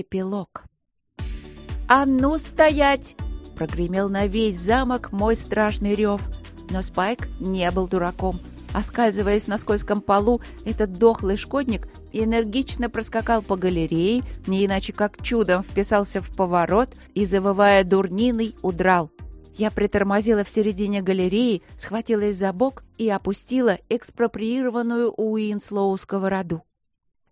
Эпилог. «А ну стоять!» — прогремел на весь замок мой страшный рев. Но Спайк не был дураком. Оскальзываясь на скользком полу, этот дохлый шкодник энергично проскакал по галерее, не иначе как чудом вписался в поворот и, завывая дурниной, удрал. Я притормозила в середине галереи, схватилась за бок и опустила экспроприированную у Уинслоу сковороду.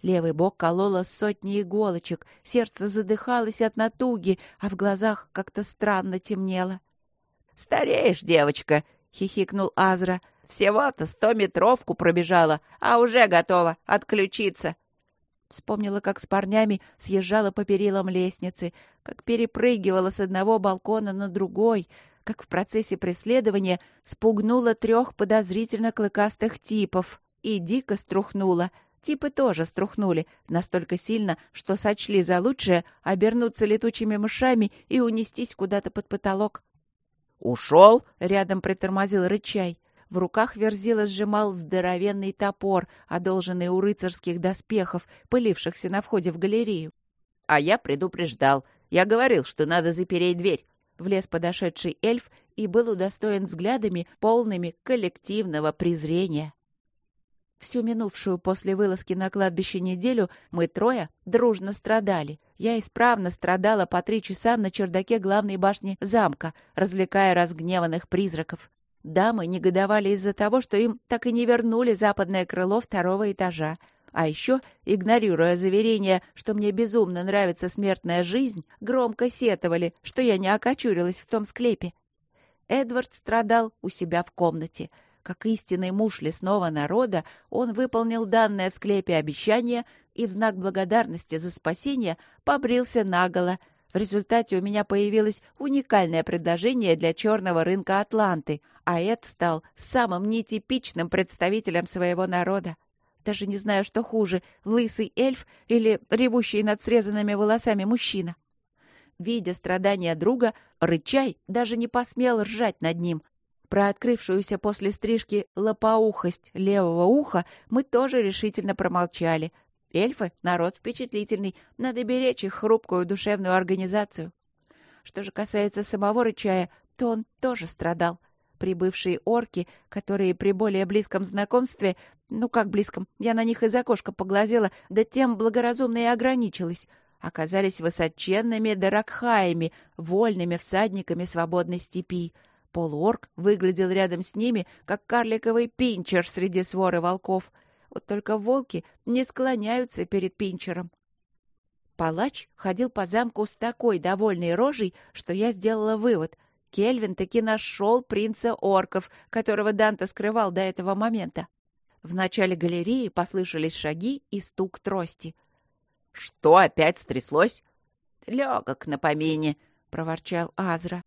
Левый бок колола сотни иголочек, сердце задыхалось от натуги, а в глазах как-то странно темнело. «Стареешь, девочка!» — хихикнул Азра. «Всего-то стометровку пробежала, а уже готова отключиться!» Вспомнила, как с парнями съезжала по перилам лестницы, как перепрыгивала с одного балкона на другой, как в процессе преследования спугнула трех подозрительно клыкастых типов и дико струхнула. Типы тоже струхнули настолько сильно, что сочли за лучшее обернуться летучими мышами и унестись куда-то под потолок. «Ушел?» — рядом притормозил рычай. В руках Верзила сжимал здоровенный топор, одолженный у рыцарских доспехов, пылившихся на входе в галерею. «А я предупреждал. Я говорил, что надо запереть дверь влез подошедший эльф и был удостоен взглядами, полными коллективного презрения. Всю минувшую после вылазки на кладбище неделю мы трое дружно страдали. Я исправно страдала по три часа на чердаке главной башни замка, развлекая разгневанных призраков. Дамы негодовали из-за того, что им так и не вернули западное крыло второго этажа. А еще, игнорируя заверение, что мне безумно нравится смертная жизнь, громко сетовали, что я не окочурилась в том склепе. Эдвард страдал у себя в комнате. Как истинный муж лесного народа, он выполнил данное в склепе обещание и в знак благодарности за спасение побрился наголо. В результате у меня появилось уникальное предложение для черного рынка Атланты, а Эд стал самым нетипичным представителем своего народа. Даже не знаю, что хуже, лысый эльф или ревущий над срезанными волосами мужчина. Видя страдания друга, рычай даже не посмел ржать над ним. Про открывшуюся после стрижки лопоухость левого уха мы тоже решительно промолчали. Эльфы — народ впечатлительный, надо беречь их хрупкую душевную организацию. Что же касается самого рычая, то он тоже страдал — прибывшие орки, которые при более близком знакомстве, ну как близком, я на них из окошка поглазела, да тем благоразумно и ограничилась, оказались высоченными даракхаями, вольными всадниками свободной степи. Полуорк выглядел рядом с ними, как карликовый пинчер среди своры волков. Вот только волки не склоняются перед пинчером. Палач ходил по замку с такой довольной рожей, что я сделала вывод. Кельвин таки нашел принца орков, которого Данте скрывал до этого момента. В начале галереи послышались шаги и стук трости. «Что опять стряслось?» «Легок на помине», — проворчал Азра.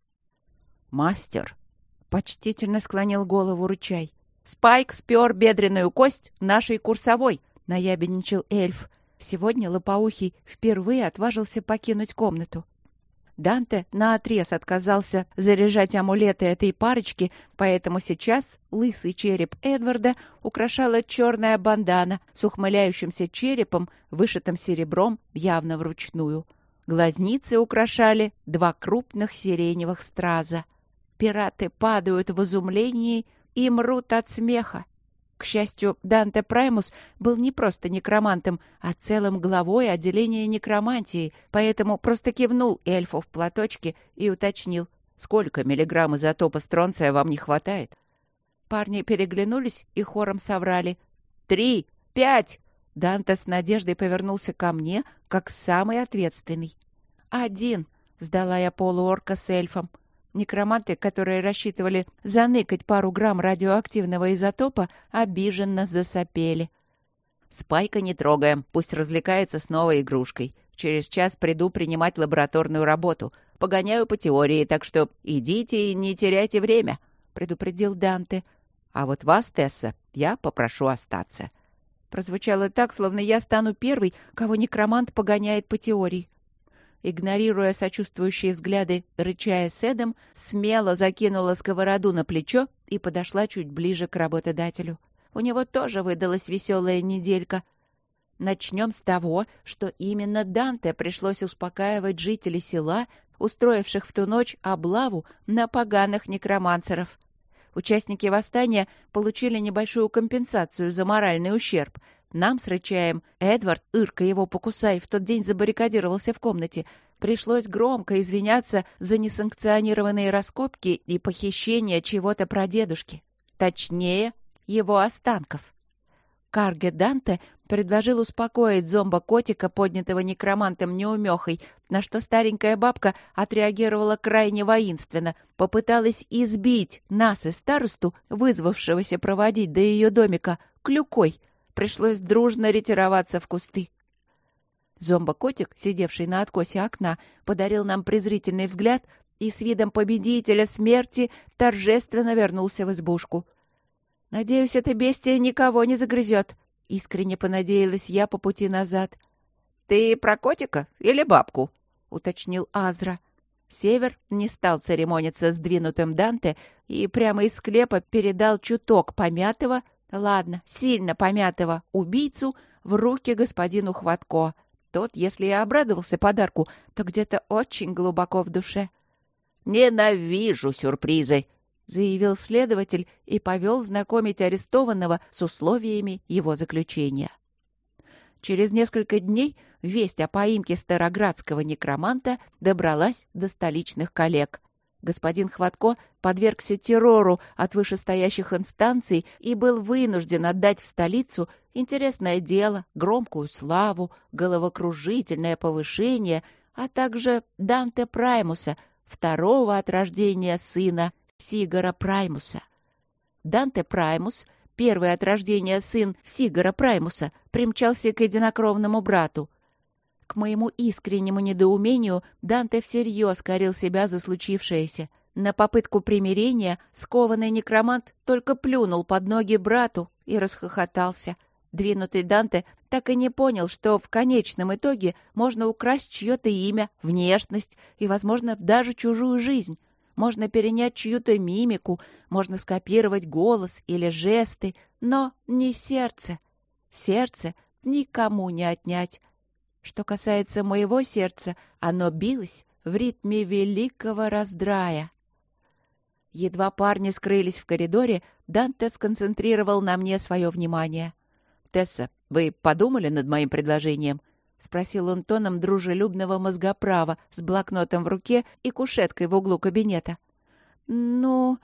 «Мастер», — почтительно склонил голову рычай. «Спайк спер бедренную кость нашей курсовой», — наябедничал эльф. Сегодня Лопоухий впервые отважился покинуть комнату. Данте наотрез отказался заряжать амулеты этой парочки, поэтому сейчас лысый череп Эдварда украшала черная бандана с ухмыляющимся черепом, вышитым серебром явно вручную. Глазницы украшали два крупных сиреневых страза. Пираты падают в изумлении и мрут от смеха. К счастью, Данте Праймус был не просто некромантом, а целым главой отделения некромантии, поэтому просто кивнул эльфу в платочке и уточнил, сколько миллиграмм изотопа стронция вам не хватает. Парни переглянулись и хором соврали. «Три! Пять!» Данте с надеждой повернулся ко мне, как самый ответственный. «Один!» — сдала я полуорка с эльфом. Некроманты, которые рассчитывали заныкать пару грамм радиоактивного изотопа, обиженно засопели. «Спайка не трогаем, пусть развлекается с новой игрушкой. Через час приду принимать лабораторную работу. Погоняю по теории, так что идите и не теряйте время», — предупредил Данте. «А вот вас, Тесса, я попрошу остаться». Прозвучало так, словно я стану первой, кого некромант погоняет по теории игнорируя сочувствующие взгляды, рычая седом, смело закинула сковороду на плечо и подошла чуть ближе к работодателю. У него тоже выдалась веселая неделька. Начнем с того, что именно Данте пришлось успокаивать жителей села, устроивших в ту ночь облаву на поганых некромансеров. Участники восстания получили небольшую компенсацию за моральный ущерб. Нам с Рычаем, Эдвард, Ирка его покусай, в тот день забаррикадировался в комнате, пришлось громко извиняться за несанкционированные раскопки и похищение чего-то прадедушки. Точнее, его останков. Карге Данте предложил успокоить зомба-котика, поднятого некромантом неумехой, на что старенькая бабка отреагировала крайне воинственно, попыталась избить нас и старосту, вызвавшегося проводить до ее домика, клюкой. Пришлось дружно ретироваться в кусты. Зомба-котик, сидевший на откосе окна, подарил нам презрительный взгляд и с видом победителя смерти торжественно вернулся в избушку. «Надеюсь, это бестия никого не загрызет», — искренне понадеялась я по пути назад. «Ты про котика или бабку?» — уточнил Азра. Север не стал церемониться с двинутым Данте и прямо из склепа передал чуток помятого, ладно, сильно помятого убийцу в руки господину Хватко. Тот, если и обрадовался подарку, то где-то очень глубоко в душе. «Ненавижу сюрпризы!» — заявил следователь и повел знакомить арестованного с условиями его заключения. Через несколько дней весть о поимке староградского некроманта добралась до столичных коллег. Господин Хватко подвергся террору от вышестоящих инстанций и был вынужден отдать в столицу интересное дело, громкую славу, головокружительное повышение, а также Данте Праймуса, второго от рождения сына Сигара Праймуса. Данте Праймус, первый от рождения сын Сигара Праймуса, примчался к единокровному брату. К моему искреннему недоумению Данте всерьез корил себя за случившееся. На попытку примирения скованный некромант только плюнул под ноги брату и расхохотался. Двинутый Данте так и не понял, что в конечном итоге можно украсть чье-то имя, внешность и, возможно, даже чужую жизнь. Можно перенять чью-то мимику, можно скопировать голос или жесты, но не сердце. Сердце никому не отнять. Что касается моего сердца, оно билось в ритме великого раздрая. Едва парни скрылись в коридоре, Данте сконцентрировал на мне свое внимание. «Тесса, вы подумали над моим предложением?» — спросил он тоном дружелюбного мозгоправа с блокнотом в руке и кушеткой в углу кабинета. «Ну...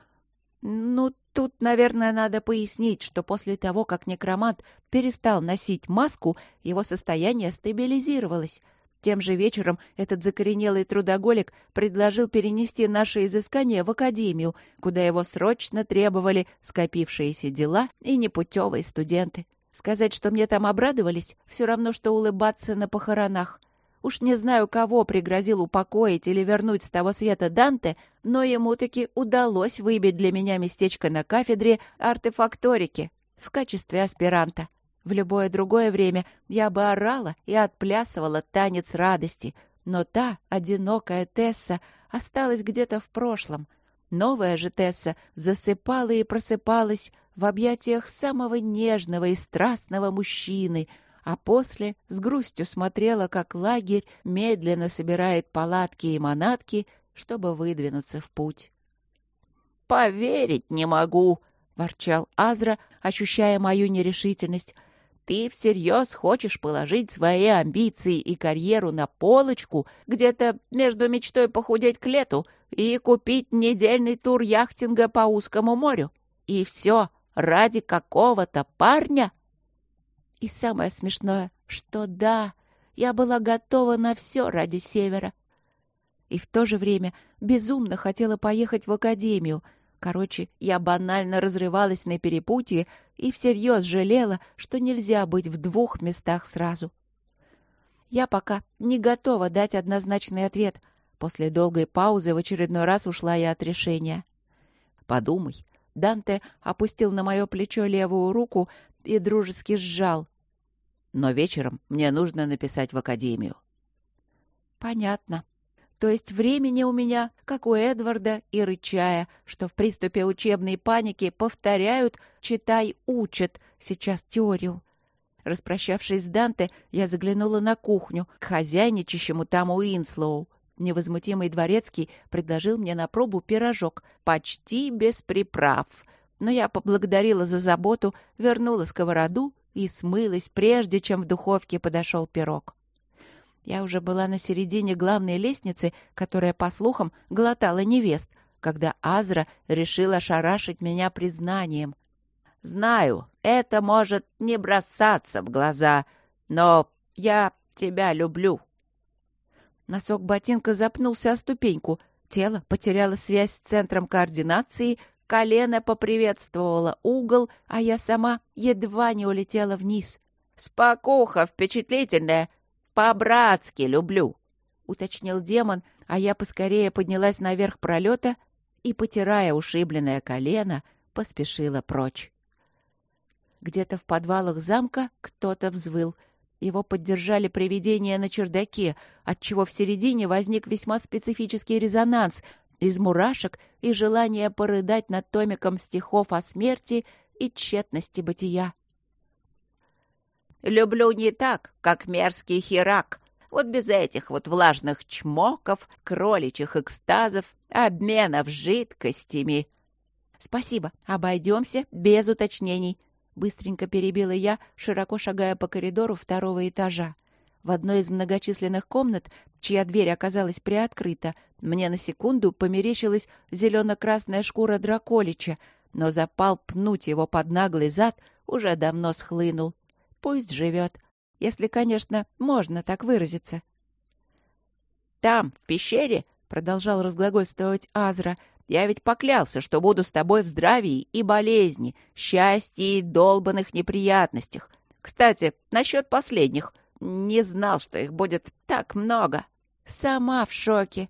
ну, тут, наверное, надо пояснить, что после того, как некромант перестал носить маску, его состояние стабилизировалось. Тем же вечером этот закоренелый трудоголик предложил перенести наши изыскания в академию, куда его срочно требовали скопившиеся дела и непутевые студенты. Сказать, что мне там обрадовались, все равно, что улыбаться на похоронах. Уж не знаю, кого пригрозил упокоить или вернуть с того света Данте, но ему таки удалось выбить для меня местечко на кафедре артефакторики в качестве аспиранта. В любое другое время я бы орала и отплясывала танец радости, но та, одинокая Тесса, осталась где-то в прошлом. Новая же Тесса засыпала и просыпалась в объятиях самого нежного и страстного мужчины, а после с грустью смотрела, как лагерь медленно собирает палатки и манатки, чтобы выдвинуться в путь. «Поверить не могу!» — ворчал Азра, ощущая мою нерешительность. «Ты всерьез хочешь положить свои амбиции и карьеру на полочку где-то между мечтой похудеть к лету и купить недельный тур яхтинга по узкому морю? И все Ради какого-то парня? И самое смешное, что да, я была готова на все ради Севера. И в то же время безумно хотела поехать в академию. Короче, я банально разрывалась на перепутье и всерьез жалела, что нельзя быть в двух местах сразу. Я пока не готова дать однозначный ответ. После долгой паузы в очередной раз ушла я от решения. Подумай, Данте опустил на мое плечо левую руку и дружески сжал. «Но вечером мне нужно написать в академию». «Понятно. То есть времени у меня, как у Эдварда и Рычая, что в приступе учебной паники повторяют «читай, учат» сейчас теорию. Распрощавшись с Данте, я заглянула на кухню к хозяйничащему там Уинслоу. Невозмутимый дворецкий предложил мне на пробу пирожок, почти без приправ. Но я поблагодарила за заботу, вернула сковороду и смылась, прежде чем в духовке подошел пирог. Я уже была на середине главной лестницы, которая, по слухам, глотала невест, когда Азра решила ошарашить меня признанием. «Знаю, это может не бросаться в глаза, но я тебя люблю». Носок ботинка запнулся о ступеньку, тело потеряло связь с центром координации, колено поприветствовало угол, а я сама едва не улетела вниз. «Спокуха впечатлительная, по-братски люблю», — уточнил демон, а я поскорее поднялась наверх пролета и, потирая ушибленное колено, поспешила прочь. Где-то в подвалах замка кто-то взвыл. Его поддержали привидения на чердаке, отчего в середине возник весьма специфический резонанс из мурашек и желание порыдать над томиком стихов о смерти и тщетности бытия. «Люблю не так, как мерзкий херак», вот без этих вот влажных чмоков, кроличьих экстазов, обменов жидкостями. Спасибо, обойдемся без уточнений. Быстренько перебила я, широко шагая по коридору второго этажа. В одной из многочисленных комнат, чья дверь оказалась приоткрыта, мне на секунду померещилась зелено-красная шкура драколича, но запал пнуть его под наглый зад уже давно схлынул. Пусть живет, если, конечно, можно так выразиться. «Там, в пещере», — продолжал разглагольствовать Азра, «я ведь поклялся, что буду с тобой в здравии и болезни, счастье и долбанных неприятностях. Кстати, насчет последних. Не знал, что их будет так много. Сама в шоке.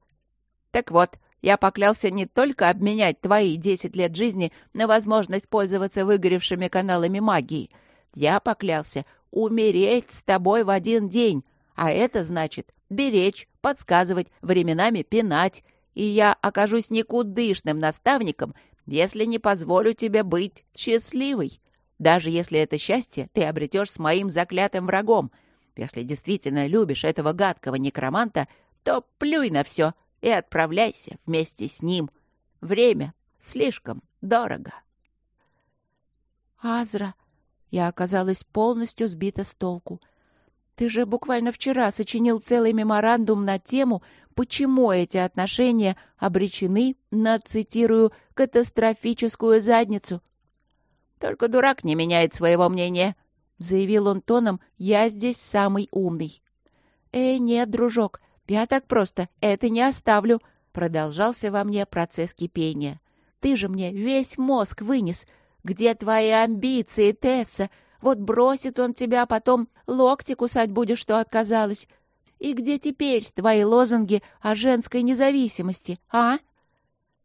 Так вот, я поклялся не только обменять твои десять лет жизни на возможность пользоваться выгоревшими каналами магии. Я поклялся умереть с тобой в один день, а это значит беречь, подсказывать, временами пинать, и я окажусь никудышным наставником, если не позволю тебе быть счастливой. Даже если это счастье ты обретешь с моим заклятым врагом. Если действительно любишь этого гадкого некроманта, то плюй на все и отправляйся вместе с ним. Время слишком дорого. «Азра!» Я оказалась полностью сбита с толку. Ты же буквально вчера сочинил целый меморандум на тему, почему эти отношения обречены на, цитирую, катастрофическую задницу. Только дурак не меняет своего мнения, заявил он тоном: "Я здесь самый умный". "Э, нет, дружок, я так просто это не оставлю", продолжался во мне процесс кипения. "Ты же мне весь мозг вынес, где твои амбиции, Тесса? Вот бросит он тебя, потом локти кусать будешь, что отказалась. И где теперь твои лозунги о женской независимости, а?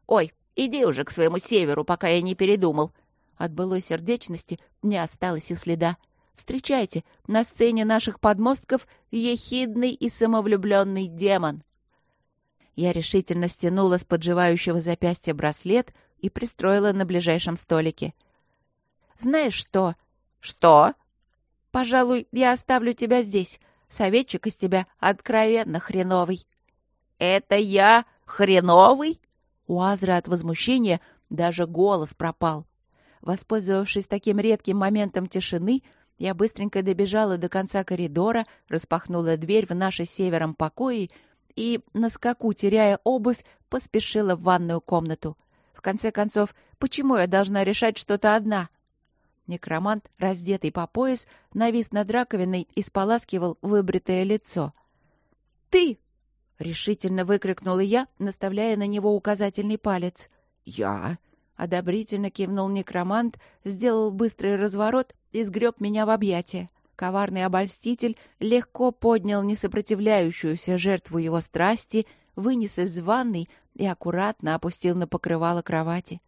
Ой, иди уже к своему северу, пока я не передумал. От былой сердечности не осталось и следа. Встречайте, на сцене наших подмостков ехидный и самовлюбленный демон. Я решительно стянула с подживающего запястья браслет и пристроила на ближайшем столике — знаешь что?» «Что?» «Пожалуй, я оставлю тебя здесь. Советчик из тебя откровенно хреновый». «Это я хреновый?» У Азра от возмущения даже голос пропал. Воспользовавшись таким редким моментом тишины, я быстренько добежала до конца коридора, распахнула дверь в наши севером покои и, на скаку теряя обувь, поспешила в ванную комнату. В конце концов, почему я должна решать что-то одна? Некромант, раздетый по пояс, навис над раковиной и споласкивал выбритое лицо. «Ты!» — решительно выкрикнула я, наставляя на него указательный палец. «Я?» — одобрительно кивнул некромант, сделал быстрый разворот и сгреб меня в объятия. Коварный обольститель легко поднял несопротивляющуюся жертву его страсти, вынес из ванной и аккуратно опустил на покрывало кровати.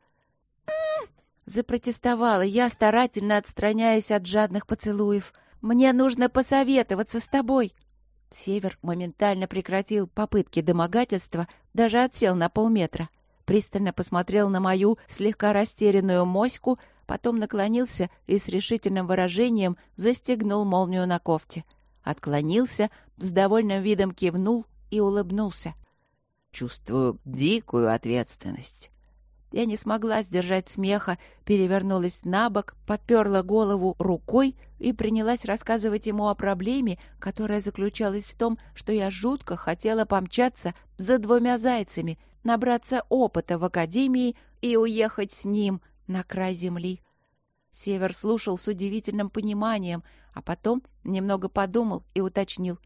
Запротестовала я, старательно отстраняясь от жадных поцелуев. «Мне нужно посоветоваться с тобой!» Север моментально прекратил попытки домогательства, даже отсел на полметра. Пристально посмотрел на мою слегка растерянную моську, потом наклонился и с решительным выражением застегнул молнию на кофте. Отклонился, с довольным видом кивнул и улыбнулся. «Чувствую дикую ответственность». Я не смогла сдержать смеха, перевернулась на бок, подперла голову рукой и принялась рассказывать ему о проблеме, которая заключалась в том, что я жутко хотела помчаться за двумя зайцами, набраться опыта в академии и уехать с ним на край земли. Север слушал с удивительным пониманием, а потом немного подумал и уточнил.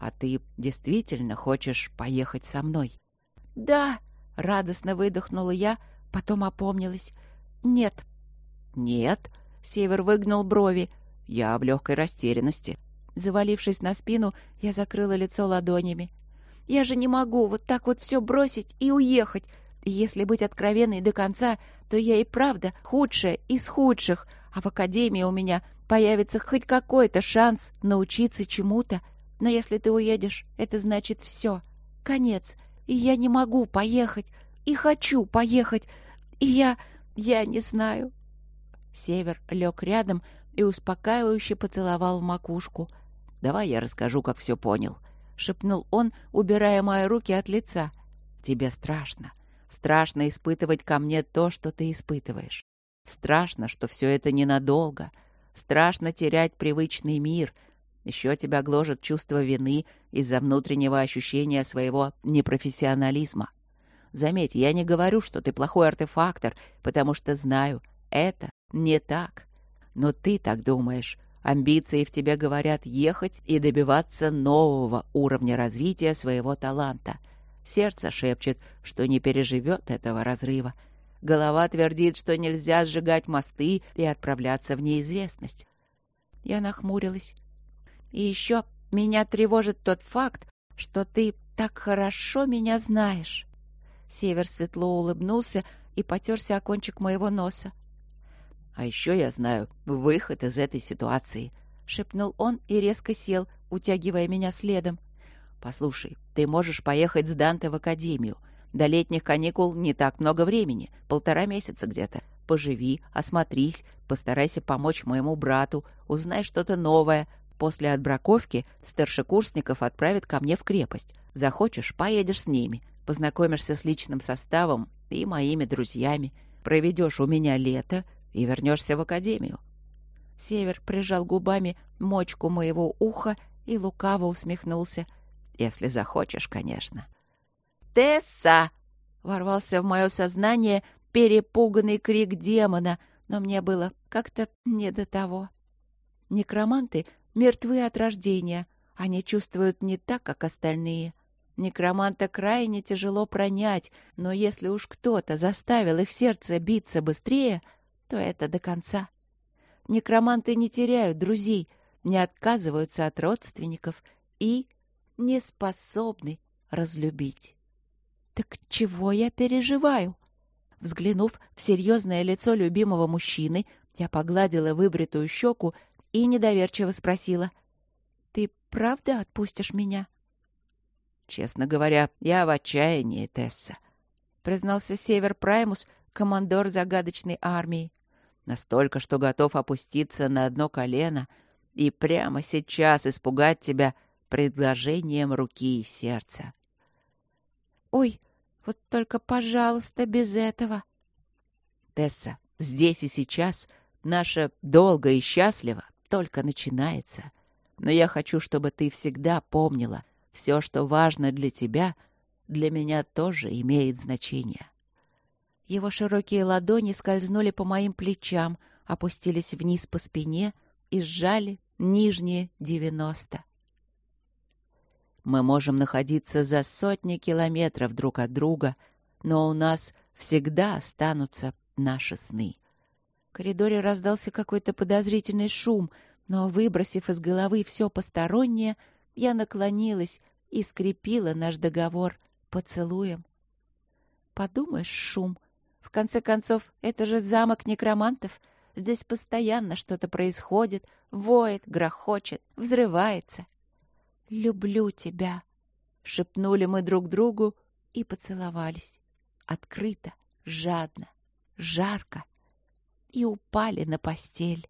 «А ты действительно хочешь поехать со мной?» «Да!» — радостно выдохнула я, потом опомнилась. «Нет». «Нет?» — Север выгнул брови. «Я в легкой растерянности». Завалившись на спину, я закрыла лицо ладонями. «Я же не могу вот так вот все бросить и уехать. Если быть откровенной до конца, то я и правда худшая из худших, а в академии у меня появится хоть какой-то шанс научиться чему-то. Но если ты уедешь, это значит все. Конец. И я не могу поехать. И хочу поехать. И я... я не знаю. Север лег рядом и успокаивающе поцеловал в макушку. «Давай я расскажу, как все понял», — шепнул он, убирая мои руки от лица. «Тебе страшно. Страшно испытывать ко мне то, что ты испытываешь. Страшно, что все это ненадолго. Страшно терять привычный мир — еще тебя гложет чувство вины из-за внутреннего ощущения своего непрофессионализма. Заметь, я не говорю, что ты плохой артефактор, потому что знаю, это не так. Но ты так думаешь. Амбиции в тебе говорят ехать и добиваться нового уровня развития своего таланта. Сердце шепчет, что не переживет этого разрыва. Голова твердит, что нельзя сжигать мосты и отправляться в неизвестность. Я нахмурилась. И еще меня тревожит тот факт, что ты так хорошо меня знаешь. Север светло улыбнулся и потерся о кончик моего носа. «А еще я знаю выход из этой ситуации», — шепнул он и резко сел, утягивая меня следом. «Послушай, ты можешь поехать с Данте в академию. До летних каникул не так много времени, полтора месяца где-то. Поживи, осмотрись, постарайся помочь моему брату, узнай что-то новое, После отбраковки старшекурсников отправят ко мне в крепость. Захочешь, поедешь с ними. Познакомишься с личным составом и моими друзьями. Проведешь у меня лето и вернешься в академию. Север прижал губами мочку моего уха и лукаво усмехнулся. Если захочешь, конечно. «Тесса!» — ворвался в мое сознание перепуганный крик демона, но мне было как-то не до того. Некроманты мертвы от рождения. Они чувствуют не так, как остальные. Некроманта крайне тяжело пронять, но если уж кто-то заставил их сердце биться быстрее, то это до конца. Некроманты не теряют друзей, не отказываются от родственников и не способны разлюбить. Так чего я переживаю? Взглянув в серьезное лицо любимого мужчины, я погладила выбритую щеку и недоверчиво спросила. «Ты правда отпустишь меня?» «Честно говоря, я в отчаянии, Тесса», — признался Север Праймус, командор загадочной армии. «Настолько, что готов опуститься на одно колено и прямо сейчас испугать тебя предложением руки и сердца». «Ой, вот только, пожалуйста, без этого». «Тесса, здесь и сейчас наше долго и счастливо только начинается. Но я хочу, чтобы ты всегда помнила, все, что важно для тебя, для меня тоже имеет значение. Его широкие ладони скользнули по моим плечам, опустились вниз по спине и сжали нижние девяносто. Мы можем находиться за сотни километров друг от друга, но у нас всегда останутся наши сны коридоре раздался какой-то подозрительный шум, но, выбросив из головы все постороннее, я наклонилась и скрепила наш договор поцелуем. Подумаешь, шум. В конце концов, это же замок некромантов. Здесь постоянно что-то происходит, воет, грохочет, взрывается. «Люблю тебя», — шепнули мы друг другу и поцеловались. Открыто, жадно, жарко и упали на постель.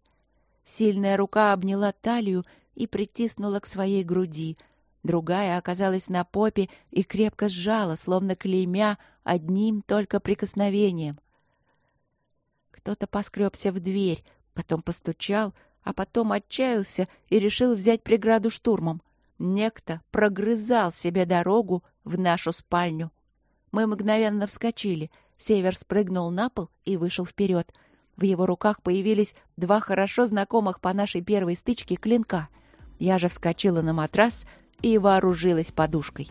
Сильная рука обняла талию и притиснула к своей груди. Другая оказалась на попе и крепко сжала, словно клеймя, одним только прикосновением. Кто-то поскребся в дверь, потом постучал, а потом отчаялся и решил взять преграду штурмом. Некто прогрызал себе дорогу в нашу спальню. Мы мгновенно вскочили. Север спрыгнул на пол и вышел вперед. В его руках появились два хорошо знакомых по нашей первой стычке клинка. Я же вскочила на матрас и вооружилась подушкой.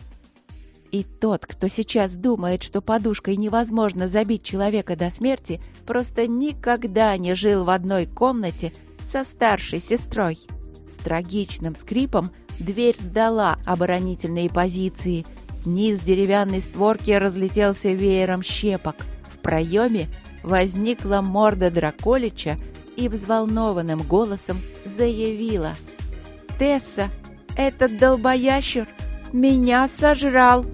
И тот, кто сейчас думает, что подушкой невозможно забить человека до смерти, просто никогда не жил в одной комнате со старшей сестрой. С трагичным скрипом дверь сдала оборонительные позиции. Низ деревянной створки разлетелся веером щепок. В проеме возникла морда Драколича и взволнованным голосом заявила. «Тесса, этот долбоящер меня сожрал!»